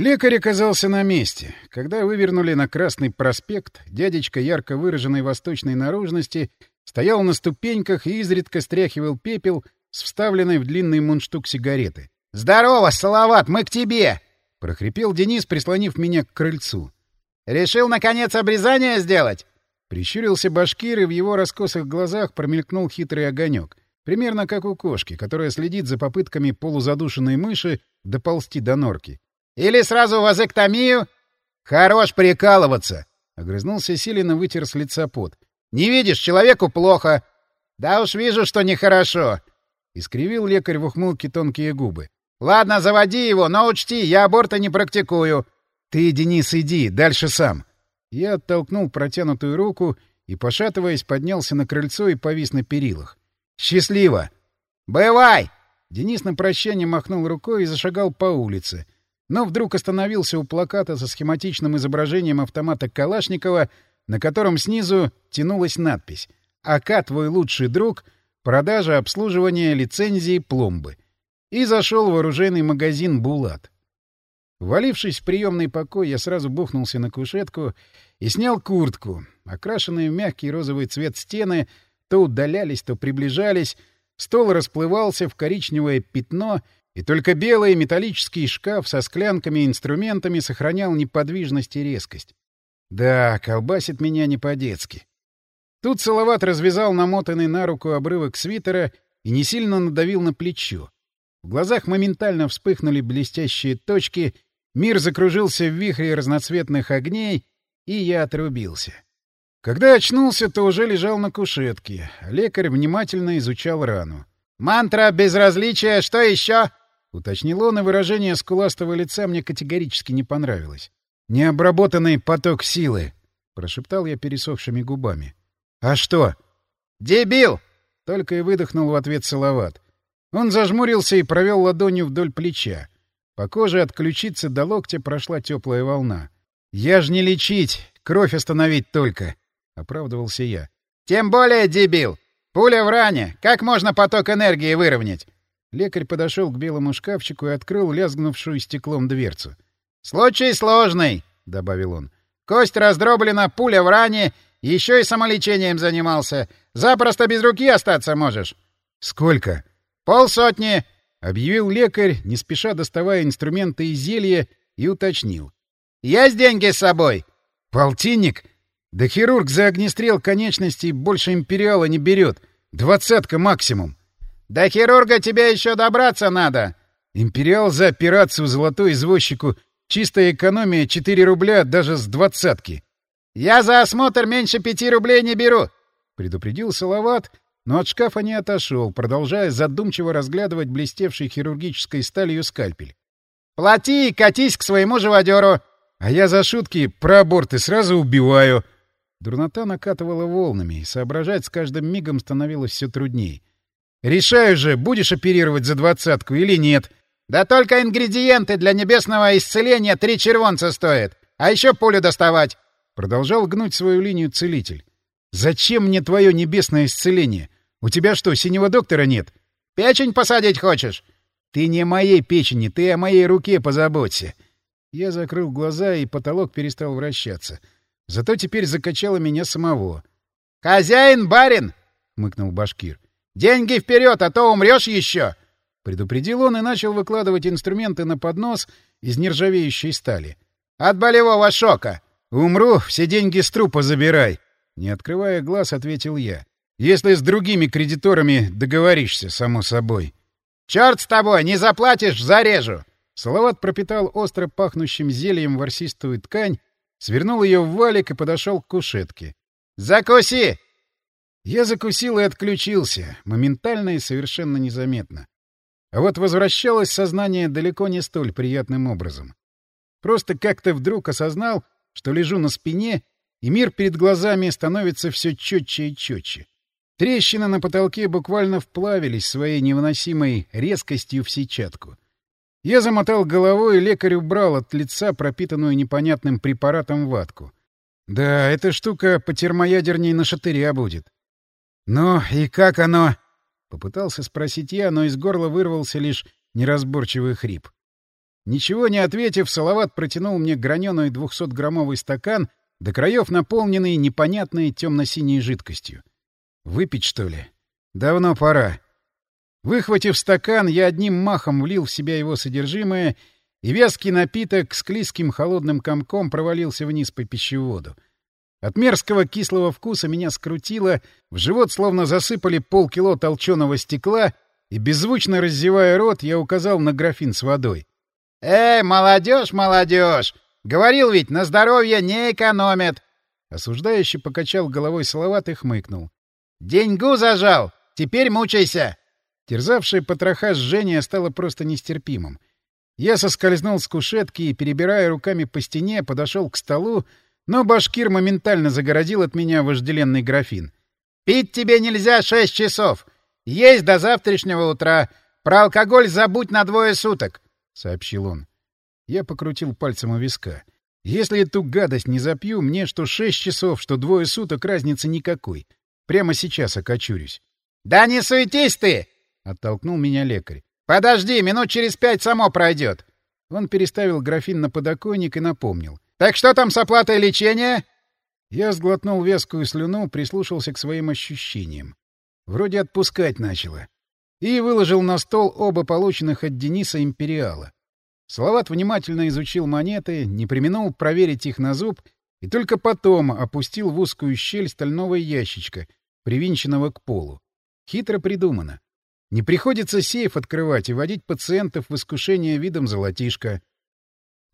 Лекарь оказался на месте. Когда вывернули на Красный проспект, дядечка ярко выраженной восточной наружности стоял на ступеньках и изредка стряхивал пепел с вставленной в длинный мундштук сигареты. «Здорово, Салават, мы к тебе!» — прохрипел Денис, прислонив меня к крыльцу. «Решил, наконец, обрезание сделать?» Прищурился башкир, и в его раскосых глазах промелькнул хитрый огонек. Примерно как у кошки, которая следит за попытками полузадушенной мыши доползти до норки. Или сразу вазэктомию? Хорош прикалываться. Огрызнулся Силин и вытер с лица пот. Не видишь, человеку плохо. Да уж вижу, что нехорошо. Искривил лекарь в ухмылке тонкие губы. Ладно, заводи его, но учти, я аборта не практикую. Ты, Денис, иди, дальше сам. Я оттолкнул протянутую руку и, пошатываясь, поднялся на крыльцо и повис на перилах. «Счастливо!» «Бывай!» Денис на прощание махнул рукой и зашагал по улице — но вдруг остановился у плаката со схематичным изображением автомата Калашникова, на котором снизу тянулась надпись «АК твой лучший друг. Продажа, обслуживание, лицензии, пломбы». И зашел в оружейный магазин «Булат». Валившись в приемный покой, я сразу бухнулся на кушетку и снял куртку. Окрашенные в мягкий розовый цвет стены то удалялись, то приближались, стол расплывался в коричневое пятно — и только белый металлический шкаф со склянками и инструментами сохранял неподвижность и резкость. Да, колбасит меня не по-детски. Тут Салават развязал намотанный на руку обрывок свитера и не сильно надавил на плечо. В глазах моментально вспыхнули блестящие точки, мир закружился в вихре разноцветных огней, и я отрубился. Когда очнулся, то уже лежал на кушетке. Лекарь внимательно изучал рану. «Мантра безразличия, что еще?» — уточнил он, и выражение скуластого лица мне категорически не понравилось. «Необработанный поток силы», — прошептал я пересохшими губами. «А что?» «Дебил!» — только и выдохнул в ответ Салават. Он зажмурился и провел ладонью вдоль плеча. По коже от ключицы до локтя прошла теплая волна. «Я ж не лечить, кровь остановить только», — оправдывался я. «Тем более дебил! Пуля в ране! Как можно поток энергии выровнять?» Лекарь подошел к белому шкафчику и открыл лязгнувшую стеклом дверцу. «Случай сложный», — добавил он. «Кость раздроблена, пуля в ране, еще и самолечением занимался. Запросто без руки остаться можешь». «Сколько?» «Полсотни», — объявил лекарь, не спеша доставая инструменты и зелья, и уточнил. «Есть деньги с собой?» «Полтинник? Да хирург за огнестрел конечностей больше империала не берет. Двадцатка максимум». До хирурга тебе еще добраться надо. Империал за операцию золотой извозчику. Чистая экономия 4 рубля даже с двадцатки. Я за осмотр меньше пяти рублей не беру. Предупредил Салават, но от шкафа не отошел, продолжая задумчиво разглядывать блестевший хирургической сталью скальпель. «Плати и катись к своему живодеру!» «А я за шутки про аборты сразу убиваю!» Дурнота накатывала волнами, и соображать с каждым мигом становилось все труднее. Решаю же, будешь оперировать за двадцатку или нет. Да только ингредиенты для небесного исцеления три червонца стоят. А еще пулю доставать. Продолжал гнуть свою линию целитель. Зачем мне твое небесное исцеление? У тебя что, синего доктора нет? Печень посадить хочешь? Ты не о моей печени, ты о моей руке позаботься. Я закрыл глаза, и потолок перестал вращаться. Зато теперь закачало меня самого. «Хозяин, барин!» — мыкнул башкир. Деньги вперед, а то умрешь еще! Предупредил он и начал выкладывать инструменты на поднос из нержавеющей стали. От болевого шока! Умру, все деньги с трупа забирай! Не открывая глаз, ответил я. Если с другими кредиторами договоришься, само собой. Черт с тобой, не заплатишь, зарежу! Салават пропитал остро пахнущим зельем ворсистую ткань, свернул ее в валик и подошел к кушетке. «Закуси!» Я закусил и отключился, моментально и совершенно незаметно. А вот возвращалось сознание далеко не столь приятным образом. Просто как-то вдруг осознал, что лежу на спине, и мир перед глазами становится все четче и четче. Трещины на потолке буквально вплавились своей невыносимой резкостью в сетчатку. Я замотал головой, и лекарь убрал от лица пропитанную непонятным препаратом ватку. Да, эта штука по термоядерней на шатыря будет. «Ну и как оно?» — попытался спросить я, но из горла вырвался лишь неразборчивый хрип. Ничего не ответив, Салават протянул мне граненый двухсотграммовый стакан, до краев наполненный непонятной темно-синей жидкостью. Выпить, что ли? Давно пора. Выхватив стакан, я одним махом влил в себя его содержимое, и вязкий напиток с клизким холодным комком провалился вниз по пищеводу. От мерзкого кислого вкуса меня скрутило, в живот словно засыпали полкило толченого стекла, и, беззвучно раздевая рот, я указал на графин с водой. «Эй, молодежь, молодежь! Говорил ведь, на здоровье не экономят!» Осуждающий покачал головой Салават и хмыкнул. «Деньгу зажал! Теперь мучайся!» Терзавшее потроха жжение стало просто нестерпимым. Я соскользнул с кушетки и, перебирая руками по стене, подошел к столу, но башкир моментально загородил от меня вожделенный графин. «Пить тебе нельзя шесть часов! Есть до завтрашнего утра! Про алкоголь забудь на двое суток!» — сообщил он. Я покрутил пальцем у виска. «Если эту гадость не запью, мне что шесть часов, что двое суток, разницы никакой. Прямо сейчас окочурюсь». «Да не суетись ты!» — оттолкнул меня лекарь. «Подожди, минут через пять само пройдет». Он переставил графин на подоконник и напомнил. «Так что там с оплатой лечения?» Я сглотнул вескую слюну, прислушался к своим ощущениям. Вроде отпускать начало. И выложил на стол оба полученных от Дениса империала. Салават внимательно изучил монеты, не применул проверить их на зуб и только потом опустил в узкую щель стального ящичка, привинченного к полу. Хитро придумано. Не приходится сейф открывать и водить пациентов в искушение видом золотишка.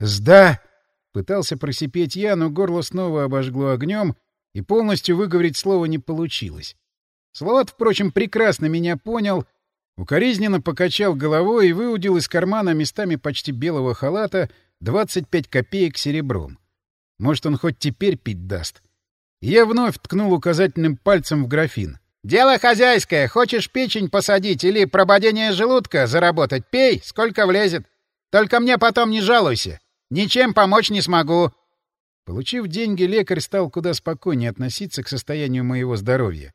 «Сда!» — пытался просипеть я, но горло снова обожгло огнем, и полностью выговорить слово не получилось. Салават, впрочем, прекрасно меня понял, укоризненно покачал головой и выудил из кармана местами почти белого халата 25 копеек серебром. Может, он хоть теперь пить даст. я вновь ткнул указательным пальцем в графин — «Дело хозяйское. Хочешь печень посадить или прободение желудка заработать? Пей, сколько влезет. Только мне потом не жалуйся. Ничем помочь не смогу». Получив деньги, лекарь стал куда спокойнее относиться к состоянию моего здоровья.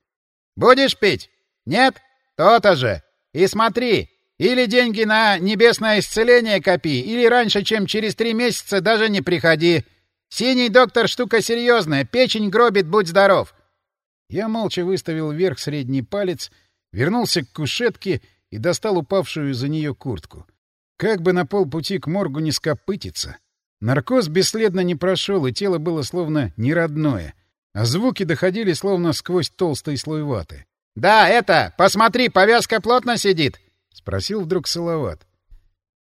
«Будешь пить? Нет? То-то же. И смотри, или деньги на небесное исцеление копи, или раньше, чем через три месяца, даже не приходи. Синий доктор штука серьезная, печень гробит, будь здоров. Я молча выставил вверх средний палец, вернулся к кушетке и достал упавшую за нее куртку. Как бы на полпути к моргу не скопытиться. Наркоз бесследно не прошел, и тело было словно неродное, а звуки доходили словно сквозь толстый слой ваты. — Да, это, посмотри, повязка плотно сидит! — спросил вдруг Салават.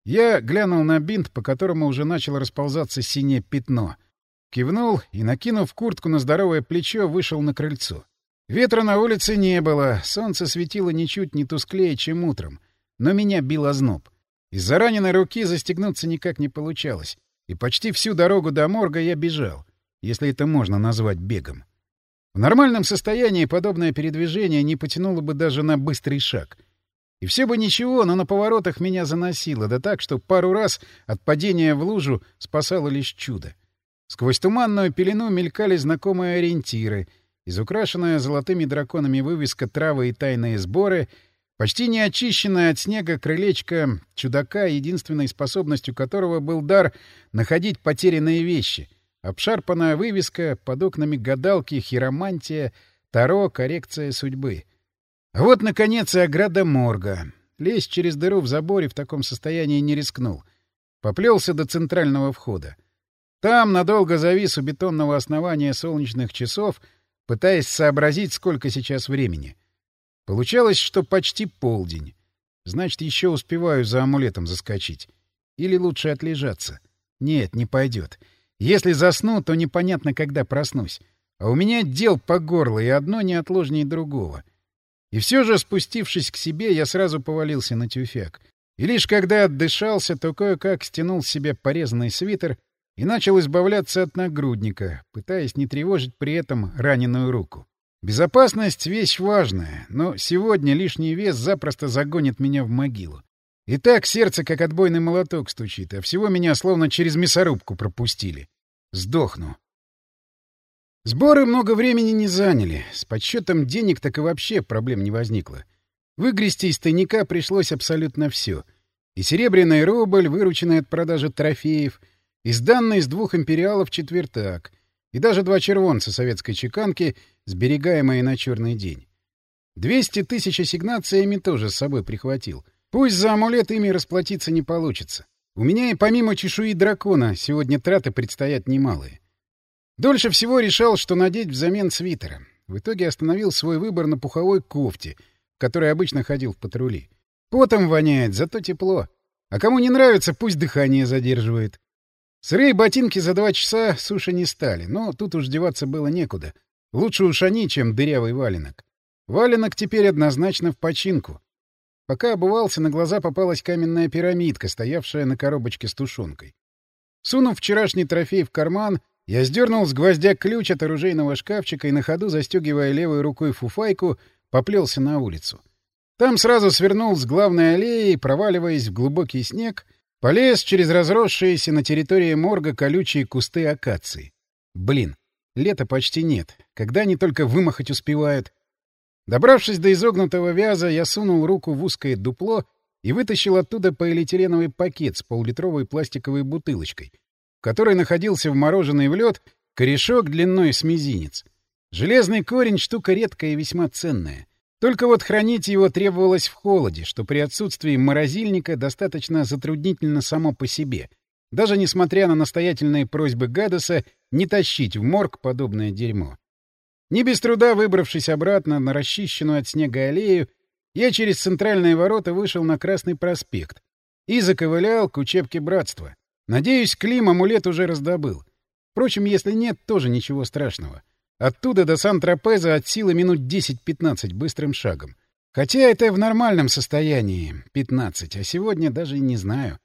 Я глянул на бинт, по которому уже начало расползаться синее пятно. Кивнул и, накинув куртку на здоровое плечо, вышел на крыльцо. Ветра на улице не было, солнце светило ничуть не тусклее, чем утром, но меня бил озноб. Из-за раненой руки застегнуться никак не получалось, и почти всю дорогу до морга я бежал, если это можно назвать бегом. В нормальном состоянии подобное передвижение не потянуло бы даже на быстрый шаг. И все бы ничего, но на поворотах меня заносило, да так, что пару раз от падения в лужу спасало лишь чудо. Сквозь туманную пелену мелькали знакомые ориентиры — изукрашенная золотыми драконами вывеска «Травы и тайные сборы», почти не очищенная от снега крылечко чудака, единственной способностью которого был дар находить потерянные вещи, обшарпанная вывеска под окнами гадалки, хиромантия, таро, коррекция судьбы. Вот, наконец, и ограда морга. Лезть через дыру в заборе в таком состоянии не рискнул. Поплелся до центрального входа. Там надолго завис у бетонного основания солнечных часов — пытаясь сообразить, сколько сейчас времени. Получалось, что почти полдень. Значит, еще успеваю за амулетом заскочить. Или лучше отлежаться. Нет, не пойдет. Если засну, то непонятно, когда проснусь. А у меня дел по горло, и одно неотложнее другого. И все же, спустившись к себе, я сразу повалился на тюфяк. И лишь когда отдышался, то кое-как стянул с себя порезанный свитер и начал избавляться от нагрудника, пытаясь не тревожить при этом раненую руку. Безопасность — вещь важная, но сегодня лишний вес запросто загонит меня в могилу. И так сердце как отбойный молоток стучит, а всего меня словно через мясорубку пропустили. Сдохну. Сборы много времени не заняли. С подсчетом денег так и вообще проблем не возникло. Выгрести из тайника пришлось абсолютно все — И серебряный рубль, вырученный от продажи трофеев, и сданный из двух империалов четвертак, и даже два червонца советской чеканки, сберегаемые на черный день. Двести тысяч ассигнациями тоже с собой прихватил. Пусть за амулет ими расплатиться не получится. У меня и помимо чешуи дракона сегодня траты предстоят немалые. Дольше всего решал, что надеть взамен свитера. В итоге остановил свой выбор на пуховой кофте, в которой обычно ходил в патрули. Потом воняет, зато тепло. А кому не нравится, пусть дыхание задерживает. Сырые ботинки за два часа суши не стали, но тут уж деваться было некуда. Лучше уж они, чем дырявый валенок. Валенок теперь однозначно в починку. Пока обувался, на глаза попалась каменная пирамидка, стоявшая на коробочке с тушенкой. Сунув вчерашний трофей в карман, я сдернул с гвоздя ключ от оружейного шкафчика и на ходу, застегивая левой рукой фуфайку, поплелся на улицу. Там сразу свернул с главной аллеи, проваливаясь в глубокий снег, полез через разросшиеся на территории морга колючие кусты акации. Блин, лета почти нет. Когда они только вымахать успевают? Добравшись до изогнутого вяза, я сунул руку в узкое дупло и вытащил оттуда полиэтиленовый пакет с поллитровой пластиковой бутылочкой, в которой находился вмороженный в лед корешок длиной с мизинец. Железный корень — штука редкая и весьма ценная. Только вот хранить его требовалось в холоде, что при отсутствии морозильника достаточно затруднительно само по себе, даже несмотря на настоятельные просьбы Гадоса не тащить в морг подобное дерьмо. Не без труда выбравшись обратно на расчищенную от снега аллею, я через центральные ворота вышел на Красный проспект и заковылял к учебке братства. Надеюсь, Клим амулет уже раздобыл. Впрочем, если нет, тоже ничего страшного. Оттуда до Сан-Тропеза от силы минут 10-15 быстрым шагом. Хотя это в нормальном состоянии — 15, а сегодня даже не знаю.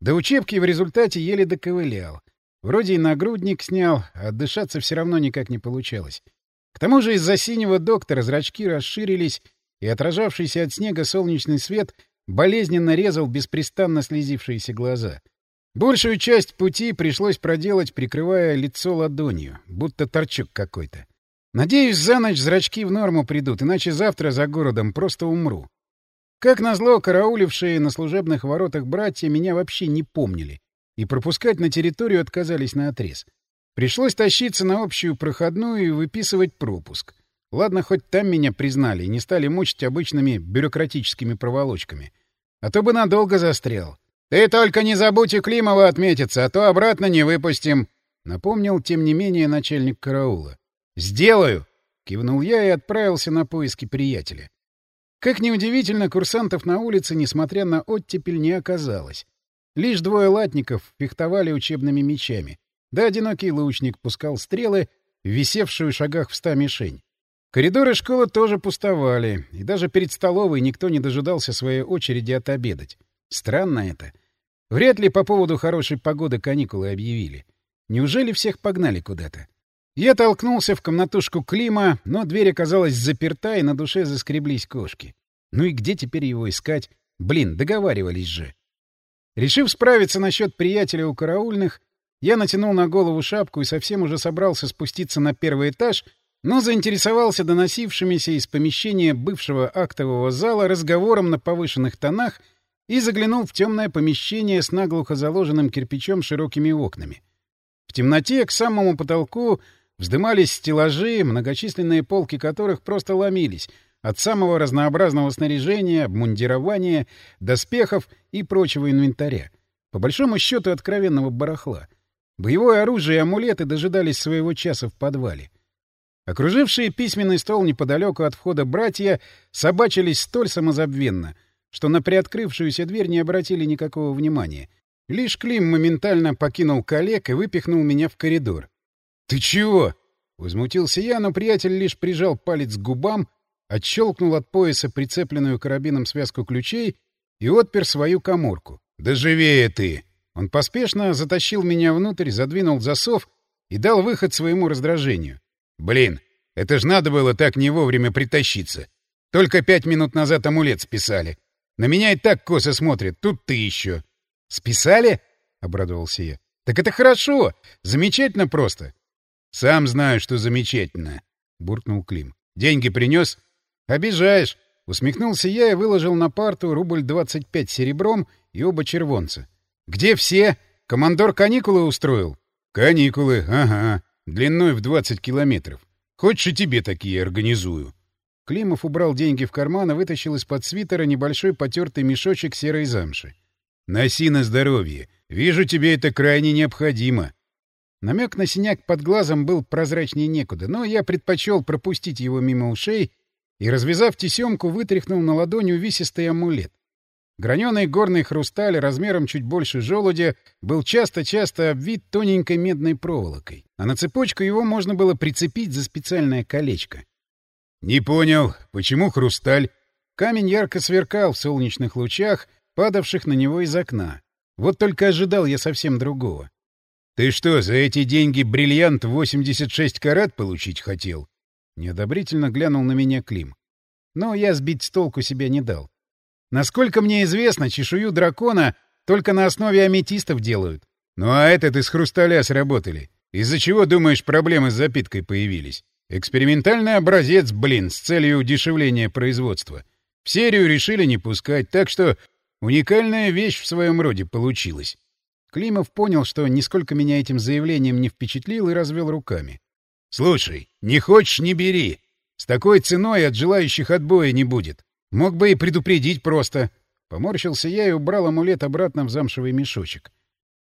До учебки в результате еле доковылял. Вроде и нагрудник снял, а отдышаться все равно никак не получалось. К тому же из-за синего доктора зрачки расширились, и отражавшийся от снега солнечный свет болезненно резал беспрестанно слезившиеся глаза. Большую часть пути пришлось проделать, прикрывая лицо ладонью, будто торчок какой-то. Надеюсь, за ночь зрачки в норму придут, иначе завтра за городом просто умру. Как назло, караулившие на служебных воротах братья меня вообще не помнили и пропускать на территорию отказались наотрез. Пришлось тащиться на общую проходную и выписывать пропуск. Ладно, хоть там меня признали и не стали мучить обычными бюрократическими проволочками. А то бы надолго застрял. «Ты только не забудь у Климова отметиться, а то обратно не выпустим», — напомнил, тем не менее, начальник караула. «Сделаю!» — кивнул я и отправился на поиски приятеля. Как неудивительно, курсантов на улице, несмотря на оттепель, не оказалось. Лишь двое латников фехтовали учебными мечами да одинокий лучник пускал стрелы в висевшую в шагах в ста мишень. Коридоры школы тоже пустовали, и даже перед столовой никто не дожидался своей очереди отобедать. Странно это. Вряд ли по поводу хорошей погоды каникулы объявили. Неужели всех погнали куда-то? Я толкнулся в комнатушку Клима, но дверь оказалась заперта, и на душе заскреблись кошки. Ну и где теперь его искать? Блин, договаривались же. Решив справиться насчет приятеля у караульных, я натянул на голову шапку и совсем уже собрался спуститься на первый этаж, но заинтересовался доносившимися из помещения бывшего актового зала разговором на повышенных тонах и заглянул в темное помещение с наглухо заложенным кирпичом широкими окнами. В темноте к самому потолку вздымались стеллажи, многочисленные полки которых просто ломились от самого разнообразного снаряжения, обмундирования, доспехов и прочего инвентаря. По большому счету откровенного барахла — Боевое оружие и амулеты дожидались своего часа в подвале. Окружившие письменный стол неподалеку от входа братья собачились столь самозабвенно, что на приоткрывшуюся дверь не обратили никакого внимания. Лишь Клим моментально покинул коллег и выпихнул меня в коридор. «Ты чего?» — возмутился я, но приятель лишь прижал палец к губам, отщелкнул от пояса прицепленную карабином связку ключей и отпер свою коморку. «Да живее ты!» Он поспешно затащил меня внутрь, задвинул засов и дал выход своему раздражению. «Блин, это ж надо было так не вовремя притащиться. Только пять минут назад амулет списали. На меня и так косо смотрят, тут ты еще». «Списали?» — обрадовался я. «Так это хорошо! Замечательно просто!» «Сам знаю, что замечательно!» — буркнул Клим. «Деньги принес?» «Обижаешь. Усмехнулся я и выложил на парту рубль 25 серебром и оба червонца. «Где все? Командор каникулы устроил?» «Каникулы, ага. Длиной в 20 километров. Хочешь, и тебе такие организую». Климов убрал деньги в карман и вытащил из-под свитера небольшой потертый мешочек серой замши. «Носи на здоровье. Вижу, тебе это крайне необходимо». Намек на синяк под глазом был прозрачнее некуда, но я предпочел пропустить его мимо ушей и, развязав тесемку, вытряхнул на ладонь увесистый амулет. Граненый горный хрусталь размером чуть больше желудя был часто-часто обвит тоненькой медной проволокой, а на цепочку его можно было прицепить за специальное колечко. «Не понял, почему хрусталь?» Камень ярко сверкал в солнечных лучах, падавших на него из окна. Вот только ожидал я совсем другого. «Ты что, за эти деньги бриллиант 86 карат получить хотел?» Неодобрительно глянул на меня Клим. Но я сбить с толку себя не дал. Насколько мне известно, чешую дракона только на основе аметистов делают. Ну а этот из хрусталя сработали. Из-за чего, думаешь, проблемы с запиткой появились? Экспериментальный образец, блин, с целью удешевления производства. В серию решили не пускать, так что уникальная вещь в своем роде получилась. Климов понял, что нисколько меня этим заявлением не впечатлил и развел руками. Слушай, не хочешь — не бери. С такой ценой от желающих отбоя не будет. Мог бы и предупредить просто. Поморщился я и убрал амулет обратно в замшевый мешочек.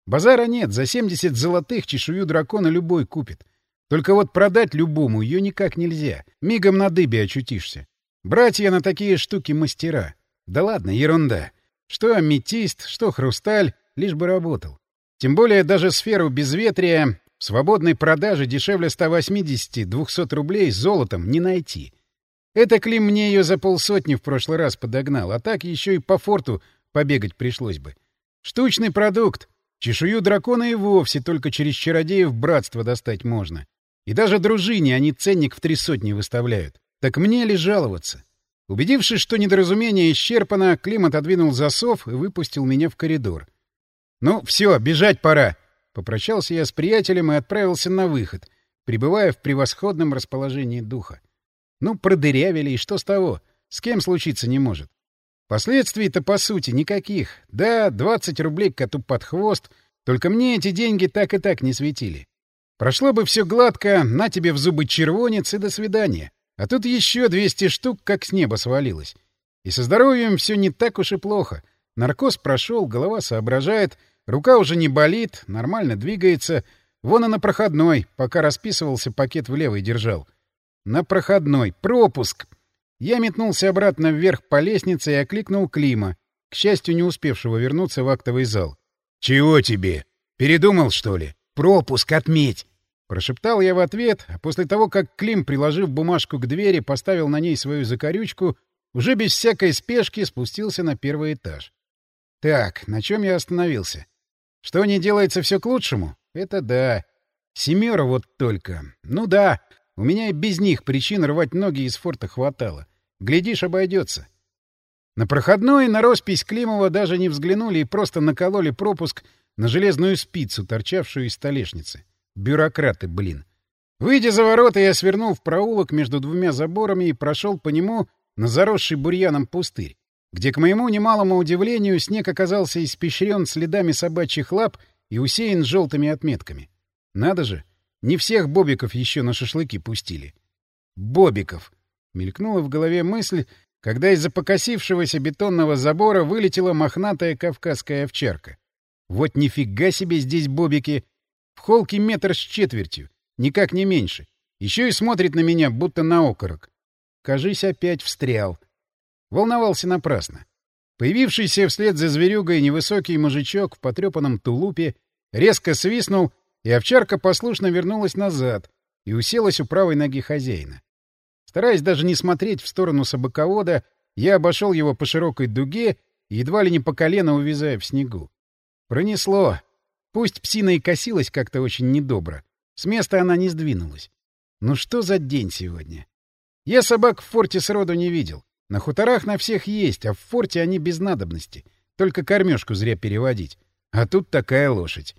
Базара нет, за 70 золотых чешую дракона любой купит. Только вот продать любому ее никак нельзя. Мигом на дыбе очутишься. Братья на такие штуки мастера. Да ладно, ерунда. Что аметист, что хрусталь, лишь бы работал. Тем более даже сферу безветрия в свободной продаже дешевле 180-200 рублей золотом не найти. Это Клим мне ее за полсотни в прошлый раз подогнал, а так еще и по форту побегать пришлось бы. Штучный продукт. Чешую дракона и вовсе только через чародеев братство достать можно. И даже дружине они ценник в три сотни выставляют. Так мне ли жаловаться? Убедившись, что недоразумение исчерпано, Клим отодвинул засов и выпустил меня в коридор. «Ну, все, бежать пора!» Попрощался я с приятелем и отправился на выход, пребывая в превосходном расположении духа. Ну, продырявили, и что с того? С кем случиться не может. Последствий-то, по сути, никаких. Да, 20 рублей коту под хвост, только мне эти деньги так и так не светили. Прошло бы все гладко, на тебе в зубы червонец и до свидания. А тут еще 200 штук как с неба свалилось. И со здоровьем все не так уж и плохо. Наркоз прошел, голова соображает — Рука уже не болит, нормально двигается. Вон и на проходной, пока расписывался, пакет в левой держал. На проходной. Пропуск! Я метнулся обратно вверх по лестнице и окликнул Клима, к счастью, не успевшего вернуться в актовый зал. «Чего тебе? Передумал, что ли? Пропуск отметь!» Прошептал я в ответ, а после того, как Клим, приложив бумажку к двери, поставил на ней свою закорючку, уже без всякой спешки спустился на первый этаж. Так, на чем я остановился? Что не делается все к лучшему? Это да. Семера вот только. Ну да, у меня и без них причин рвать ноги из форта хватало. Глядишь, обойдется. На проходной на роспись Климова даже не взглянули и просто накололи пропуск на железную спицу, торчавшую из столешницы. Бюрократы, блин. Выйдя за ворота, я свернул в проулок между двумя заборами и прошел по нему на заросший бурьяном пустырь где, к моему немалому удивлению, снег оказался испещрен следами собачьих лап и усеян желтыми отметками. Надо же, не всех бобиков еще на шашлыки пустили. Бобиков! Мелькнула в голове мысль, когда из-за покосившегося бетонного забора вылетела мохнатая кавказская овчарка. Вот нифига себе здесь бобики! Холке метр с четвертью, никак не меньше. Еще и смотрит на меня, будто на окорок. Кажись, опять встрял. Волновался напрасно. Появившийся вслед за зверюгой невысокий мужичок в потрепанном тулупе резко свистнул, и овчарка послушно вернулась назад и уселась у правой ноги хозяина. Стараясь даже не смотреть в сторону собаковода, я обошел его по широкой дуге едва ли не по колено увязая в снегу. Пронесло. Пусть псина и косилась как-то очень недобро. С места она не сдвинулась. Ну что за день сегодня? Я собак в форте сроду не видел. На хуторах на всех есть, а в форте они без надобности. Только кормежку зря переводить. А тут такая лошадь.